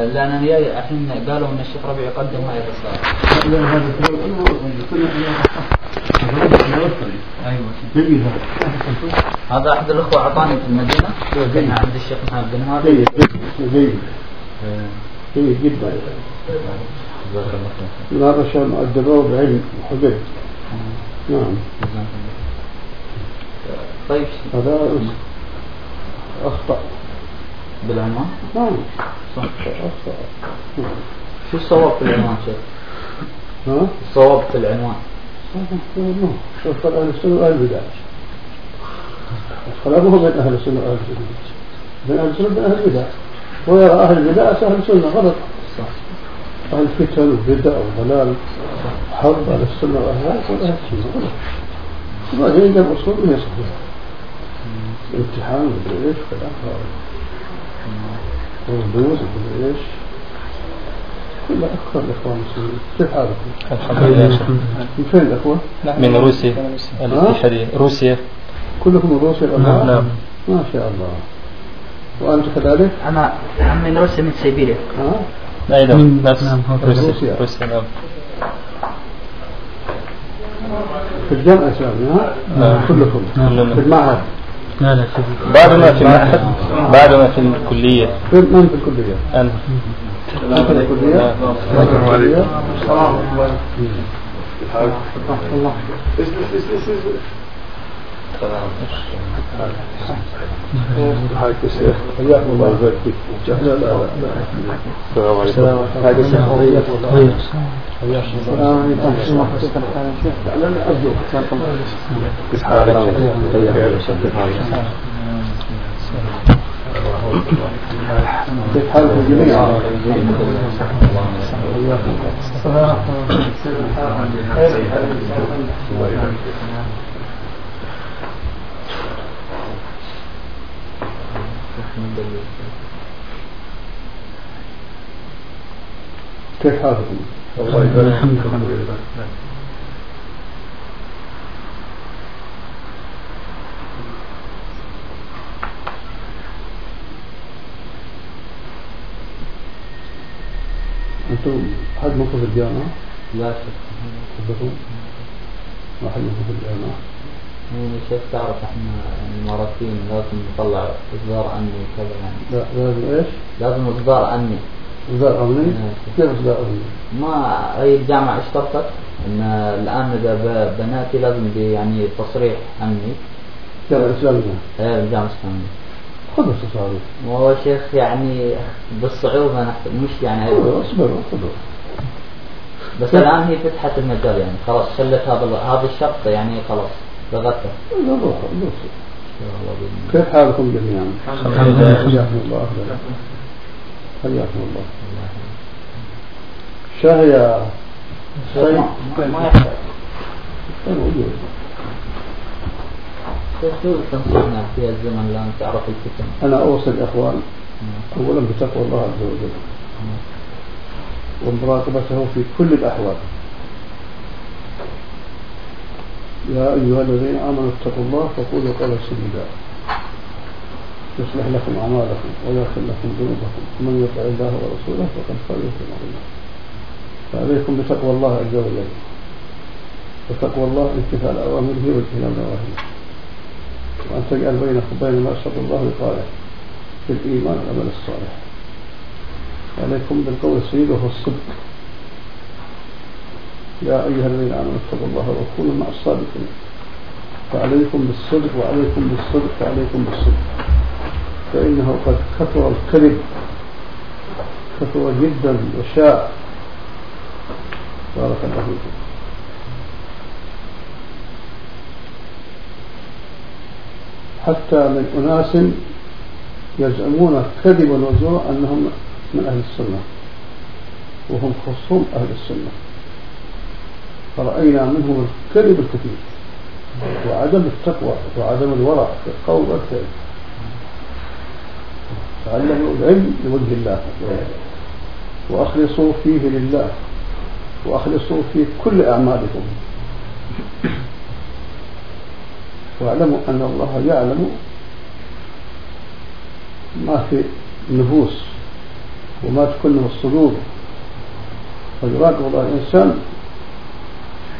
آه، جاي الحين قالوا إن الشيخ ربيع يقدم هاي الرسالة. لا هذا أيوه. هذا أحد الأخوة أعطاني في المدينة. كان عند الشيخ محمد بن هادي. جيد جيد جيد جدا. هذا شيء مؤدبه بعلم وحجج نعم. طيب. هذا أخطأ. بالعنوان؟ نعم صح. شو الصواب في العنوان شيخ؟ ها؟ الصواب في العنوان. شوف أهل السنة وأهل البدع. الخلاف هو بين أهل السنة وأهل البدع. بين أهل السنة وبين أهل البدع. ويرى أهل البدع أهل السنة غلط. صح. أهل الفتن والبدع والضلال. حرب على السنة وأهلها يقول أهل السنة غلط. وبعدين يجب أصول ما يصح الامتحان ومدري إيش وكذا والبوز ومدري إيش كلها أكثر الإخوان المسلمين كيف حالكم؟ الحمد لله من فين الأخوة؟ من روسيا الاتحادية روسيا كلكم من روسيا الآن؟ نعم ما شاء الله وأنت كذلك؟ أنا من روسيا من سيبيريا ها؟ أيضا نفس نعم، روسيا روسيا. روسيا نعم في الجامعة الإسلامية ها؟ نعم. كلكم كلنا. في المعهد لا لا شوف بعدنا في المعهد بعدنا في الكلية. في من في الكلية؟ أنا. في الكلية؟ نعم. السلام عليكم. السلام الله السلام عليكم حاج الشيخ حياكم الله حالك كيف حالكم جميعا كيف حالكم؟ الله يبارك الحمد لله أنتم حد منكم في الجامعة؟ لا شك حد منكم في الجامعة؟ يعني شيخ تعرف إحنا الاماراتيين لازم نطلع إصدار امني وكذا يعني لا لازم إيش؟ لازم إصدار امني إصدار أمني؟ نعم. كيف إصدار أمني؟ ما هي الجامعة اشترطت إن الآن إذا بناتي لازم يعني تصريح امني الجامعة الإسلامية غير الجامعة الإسلامية خذوا التصاريح وهو شيخ يعني بالصعوبة نحت- مش يعني. اصبروا خذوا بس الآن هي فتحت المجال يعني خلاص شلت هذا هذا الشرط يعني خلاص الله. كيف حالكم جميعا؟ الحمد لله. حياكم الله حياكم الله شاهي يا ما يحتاج شو تنصحنا في الزمن الان تعرف الفتن أنا أوصي الإخوان أولا بتقوى الله عز وجل ومراقبته في كل الأحوال يا أيها الذين آمنوا اتقوا الله وقولوا قولا سديدا. يصلح لكم أعمالكم ويغفر لكم ذنوبكم. ومن يطع الله ورسوله فقد فاز عظيما. فعليكم بتقوى الله عز وجل. وتقوى الله امتثال أوامره واجتناب نواهيه وأن تجعل بينك وبين ما أسخط الله وقاله في الإيمان والعمل الصالح. عليكم بالقول السديد وهو الصدق. يا أيها الذين آمنوا اتقوا الله وكونوا مع الصادقين. فعليكم بالصدق وعليكم بالصدق وعليكم بالصدق. فإنه قد كثر الكذب كثر جدا وشاع بارك الله فيكم. حتى من أناس يزعمون كذبا وزورا أنهم من أهل السنة وهم خصوم أهل السنة. فرأينا منهم الكذب الكثير وعدم التقوى وعدم الورع في القول والفعل. تعلموا العلم لوجه الله. وأخلصوا فيه لله. وأخلصوا في كل أعمالكم. واعلموا أن الله يعلم ما في النفوس وما تكنه الصدور. فيراقب الإنسان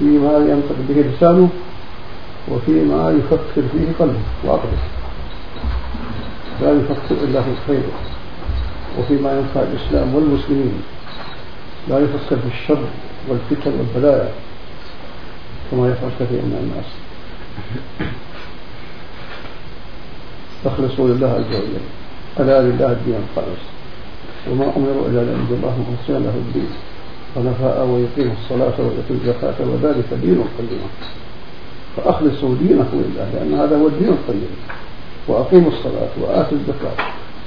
فيما ينطق به لسانه وفيما يفكر فيه قلبه. وعقله لا يفكر إلا في الخير. وفيما ينفع الإسلام والمسلمين. لا يفكر في الشر والفتن والبلايا. كما يفعل كثير من الناس. اخلصوا لله عز وجل. ألا لله الدين الخالص وما أمروا إلا لعبد الله مخلصين له الدين. حنفاء ويقيموا الصلاة ويؤتوا الزكاة وذلك دين القيم فأخلصوا دينه لله لأن هذا هو الدين القيم. وأقيموا الصلاة وآتوا الزكاة.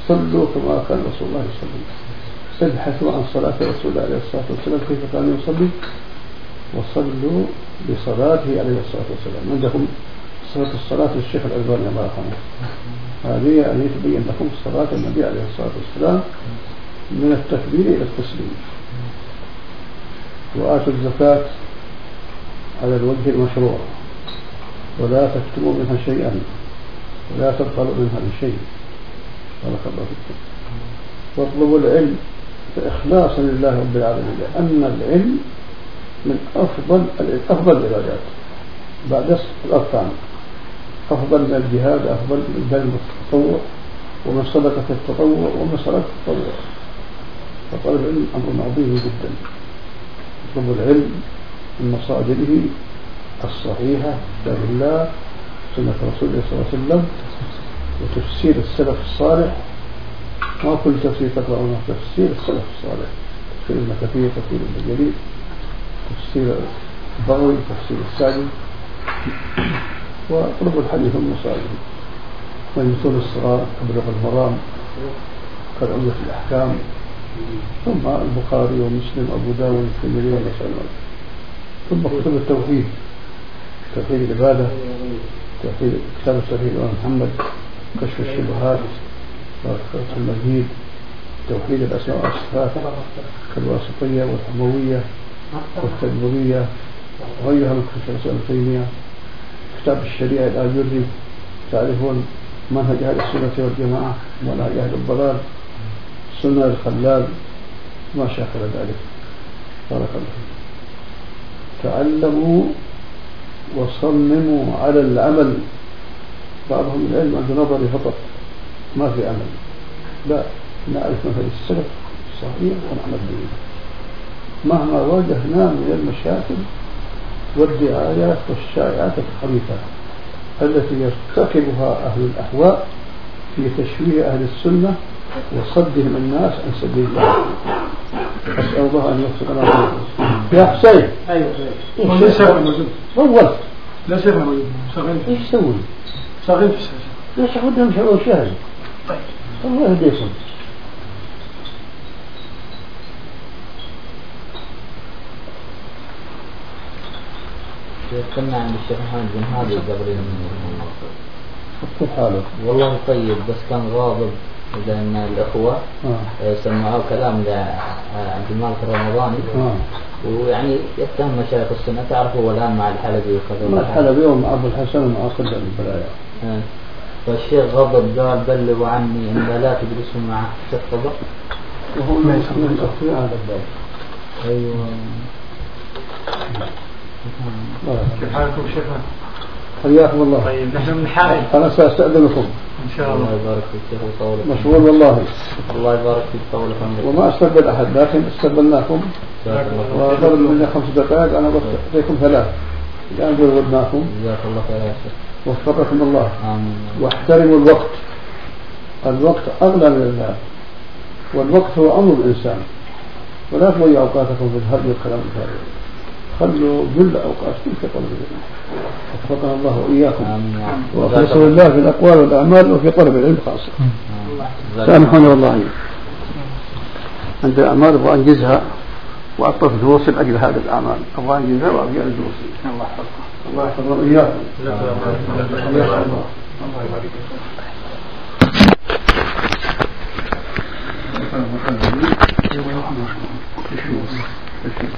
صلوا كما كان رسول الله صلى الله عليه وسلم. عن صلاة رسول الله عليه الصلاة والسلام كيف كان يصلي؟ وصلوا بصلاته عليه الصلاة والسلام. عندكم صلاة الصلاة للشيخ الألباني الله. يرحمه هذه يعني تبين لكم صلاة النبي عليه الصلاة والسلام من التكبير إلى التسليم. وآتوا الزكاة على الوجه المشروع. ولا تكتموا منها شيئا. ولا تبخلوا منها بشيء. بارك الله فيكم. واطلبوا العلم إخلاصا لله رب العالمين لأن العلم من أفضل أفضل العبادات. بعد الأركان. أفضل من الجهاد أفضل من ذلك التطوع ومن صدقة التطوع ومن صلاة التطوع. فطلب العلم أمر عظيم جدا. يطلب العلم من مصادره الصحيحة كتاب الله سنة رسول الله صلى الله عليه وسلم وتفسير السلف الصالح. ما كل تفسير تقرأونه تفسير السلف الصالح. تفسير ابن كثير تفسير ابن جرير تفسير البغوي تفسير السعدي. وطلب الحديث من يطول الصغار أبلغ المرام كالعمدة الأحكام. ثم البخاري ومسلم وأبو داود والترمذي والنسائي ثم كتب التوحيد. توحيد العبادة توحيد كتاب التوحيد محمد كشف الشبهات فتح المجيد توحيد الأسماء والصفات كالواسطية والحموية والتدبرية وغيرها من كتب الإسلام تيمية. كتاب الشريعة الآجري تعرفون منهج أهل السنة والجماعة ومنهج أهل الضلال. سنة الخلال ما شاكل ذلك. بارك الله تعلموا وصمموا على العمل. بعضهم العلم عند نظري فقط ما في عمل. لا نعرف مثل السلف الصحيح ونعمل به مهما واجهنا من المشاكل والدعايات والشائعات الخبيثة التي يرتكبها أهل الأهواء في تشويه أهل السنة وصدهم الناس عن سبيل الله. أسأل الله أن يوفقنا يا حسين. أيوه أيوه. ليس موجود طولت لا شيخ موجود شغال إيش تسوي؟ شغال في الشاشة ليش ودهم شغل شاهد. طيب. الله يهديكم. كنا عند الشيخ محمد بن هادي قبل يومين. كيف حالك؟ والله طيب بس كان غاضب. لأن الأخوة آه. آه، سمعوا كلام لعبد المالك الرمضاني آه. ويعني يتهم مشايخ السنة تعرف هو الآن مع الحلبي وكذا الحلبي ومع أبو الحسن البلايا آه. فالشيخ غضب قال بلغوا عني أن لا تجلسوا معه الشيخ غضب وهو من أخفي هذا الباب أيوه كيف. حالكم شيخنا؟ حياكم الله. طيب نحن من حائل أنا سأستأذنكم. إن شاء الله. الله يبارك فيك شيخ ويطول في مشغول والله. الله يبارك فيك ويطول في عمرك. وما أستقبل أحد لكن استقبلناكم. جزاك الله خير. وطلب مني خمس دقائق أنا أعطيكم ثلاث. الآن جودناكم جزاك الله خير يا شيخ. وفقكم الله. آمين. واحترموا الوقت. الوقت أغلى من المال. والوقت هو أمر الإنسان. ولا تضيعوا أوقاتكم في الهرج والكلام الفارغ. خلوا جل أوقاتكم في طلب العلم. وفقنا الله وإياكم. وأخلصوا لله في الأقوال والأعمال وفي طلب العلم خاصة. سامحوني والله. عند الأعمال أبغى أنجزها وأطلب دروسي لأجل هذه الأعمال. أبغى أنجزها وأبغى دروسي الله يحفظكم. الله يحفظنا وإياكم. الله الله يبارك فيك. Okay.